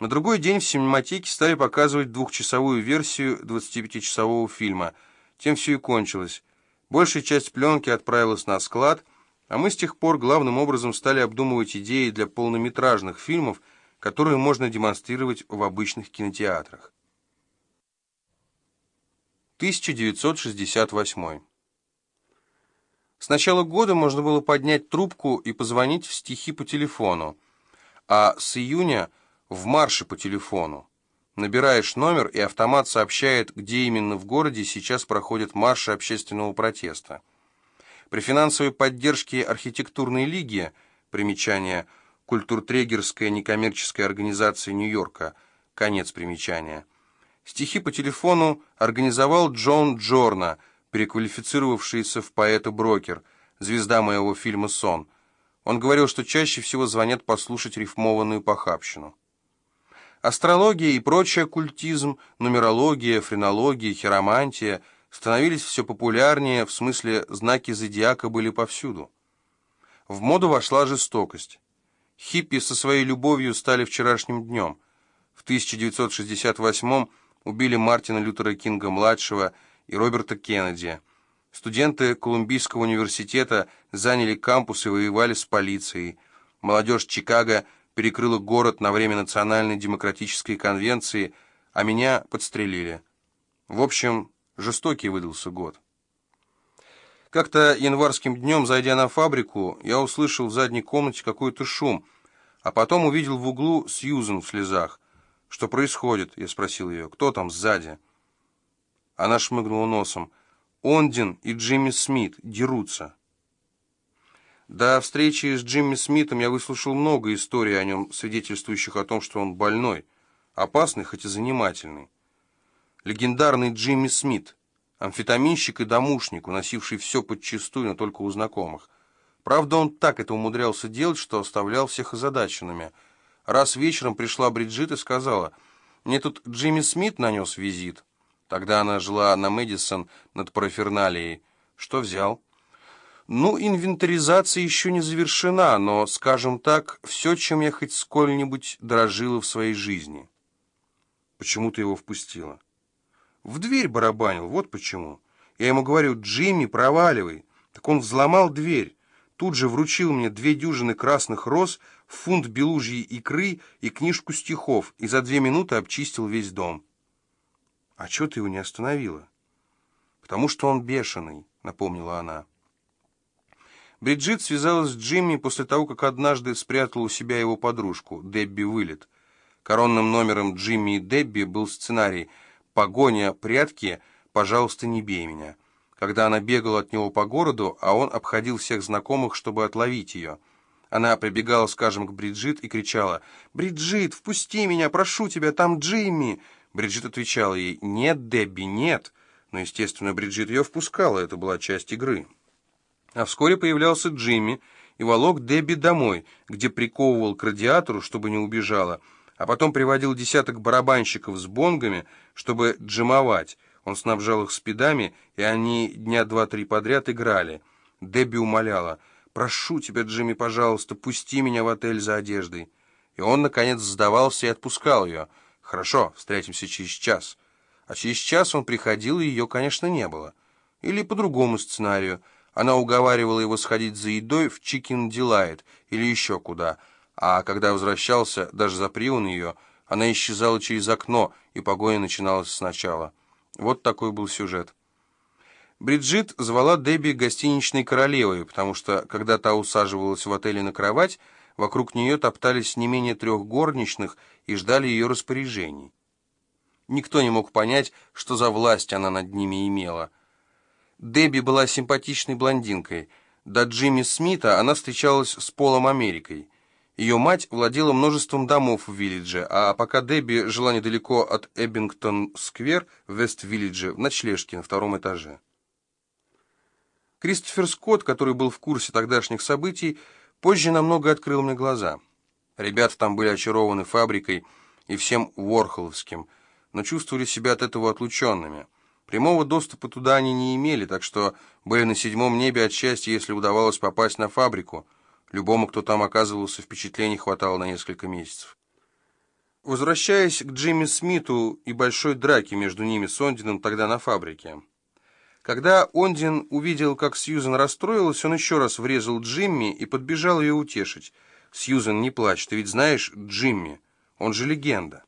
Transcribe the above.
На другой день в синематеке стали показывать двухчасовую версию 25-часового фильма. Тем все и кончилось. Большая часть пленки отправилась на склад, а мы с тех пор главным образом стали обдумывать идеи для полнометражных фильмов, которые можно демонстрировать в обычных кинотеатрах. 1968 С начала года можно было поднять трубку и позвонить в стихи по телефону, а с июня в марше по телефону. Набираешь номер, и автомат сообщает, где именно в городе сейчас проходят марши общественного протеста. При финансовой поддержке архитектурной лиги, примечание «Культуртрегерская некоммерческая организация Нью-Йорка», конец примечания, Стихи по телефону организовал Джон Джорна, переквалифицировавшийся в поэта-брокер, звезда моего фильма «Сон». Он говорил, что чаще всего звонят послушать рифмованную похабщину. Астрология и прочий оккультизм, нумерология, френология, хиромантия становились все популярнее, в смысле знаки зодиака были повсюду. В моду вошла жестокость. Хиппи со своей любовью стали вчерашним днем. В 1968 убили Мартина Лютера Кинга-младшего и Роберта Кеннеди. Студенты Колумбийского университета заняли кампус и воевали с полицией. Молодежь Чикаго перекрыла город на время Национальной демократической конвенции, а меня подстрелили. В общем, жестокий выдался год. Как-то январским днем, зайдя на фабрику, я услышал в задней комнате какой-то шум, а потом увидел в углу Сьюзен в слезах. «Что происходит?» — я спросил ее. «Кто там сзади?» Она шмыгнула носом. «Ондин и Джимми Смит дерутся». До встречи с Джимми Смитом я выслушал много историй о нем, свидетельствующих о том, что он больной, опасный, хоть и занимательный. Легендарный Джимми Смит, амфетаминщик и домушник, уносивший все подчистую, но только у знакомых. Правда, он так это умудрялся делать, что оставлял всех озадаченными – Раз вечером пришла Бриджит и сказала, «Мне тут Джимми Смит нанес визит». Тогда она жила на Мэдисон над параферналией. Что взял? Ну, инвентаризация еще не завершена, но, скажем так, все, чем я хоть сколь-нибудь дорожила в своей жизни. Почему ты его впустила? В дверь барабанил, вот почему. Я ему говорю, Джимми, проваливай. Так он взломал дверь тут же вручил мне две дюжины красных роз, фунт белужьей икры и книжку стихов, и за две минуты обчистил весь дом. «А чего ты его не остановила?» «Потому что он бешеный», — напомнила она. Бриджит связалась с Джимми после того, как однажды спрятала у себя его подружку, Дебби Вылет. Коронным номером Джимми и Дебби был сценарий «Погоня, прятки, пожалуйста, не бей меня» когда она бегала от него по городу, а он обходил всех знакомых, чтобы отловить ее. Она прибегала, скажем, к Бриджит и кричала «Бриджит, впусти меня, прошу тебя, там Джимми!» Бриджит отвечала ей «Нет, Дебби, нет!» Но, естественно, Бриджит ее впускала, это была часть игры. А вскоре появлялся Джимми и волок Дебби домой, где приковывал к радиатору, чтобы не убежала, а потом приводил десяток барабанщиков с бонгами, чтобы джимовать. Он снабжал их спидами, и они дня два-три подряд играли. Дебби умоляла, «Прошу тебя, Джимми, пожалуйста, пусти меня в отель за одеждой». И он, наконец, сдавался и отпускал ее. «Хорошо, встретимся через час». А через час он приходил, и ее, конечно, не было. Или по другому сценарию. Она уговаривала его сходить за едой в Chicken Delight или еще куда. А когда возвращался, даже запри он ее, она исчезала через окно, и погоня начиналась сначала. Вот такой был сюжет. Бриджит звала Дебби гостиничной королевой, потому что, когда та усаживалась в отеле на кровать, вокруг нее топтались не менее трех горничных и ждали ее распоряжений. Никто не мог понять, что за власть она над ними имела. Дебби была симпатичной блондинкой. До Джимми Смита она встречалась с Полом Америкой. Ее мать владела множеством домов в Виллидже, а пока Дебби жила недалеко от Эббингтон-сквер в Вест-Виллидже, в ночлежке на втором этаже. Кристофер Скотт, который был в курсе тогдашних событий, позже намного открыл мне глаза. Ребята там были очарованы фабрикой и всем Уорхоловским, но чувствовали себя от этого отлученными. Прямого доступа туда они не имели, так что были на седьмом небе от счастья, если удавалось попасть на фабрику – Любому, кто там оказывался, впечатлений хватало на несколько месяцев. Возвращаясь к Джимми Смиту и большой драке между ними с Ондином тогда на фабрике. Когда Ондин увидел, как Сьюзен расстроилась, он еще раз врезал Джимми и подбежал ее утешить. «Сьюзен, не плачь, ты ведь знаешь Джимми, он же легенда».